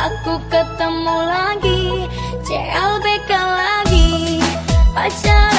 Aku ketemu lagi CLBK lagi. Pacar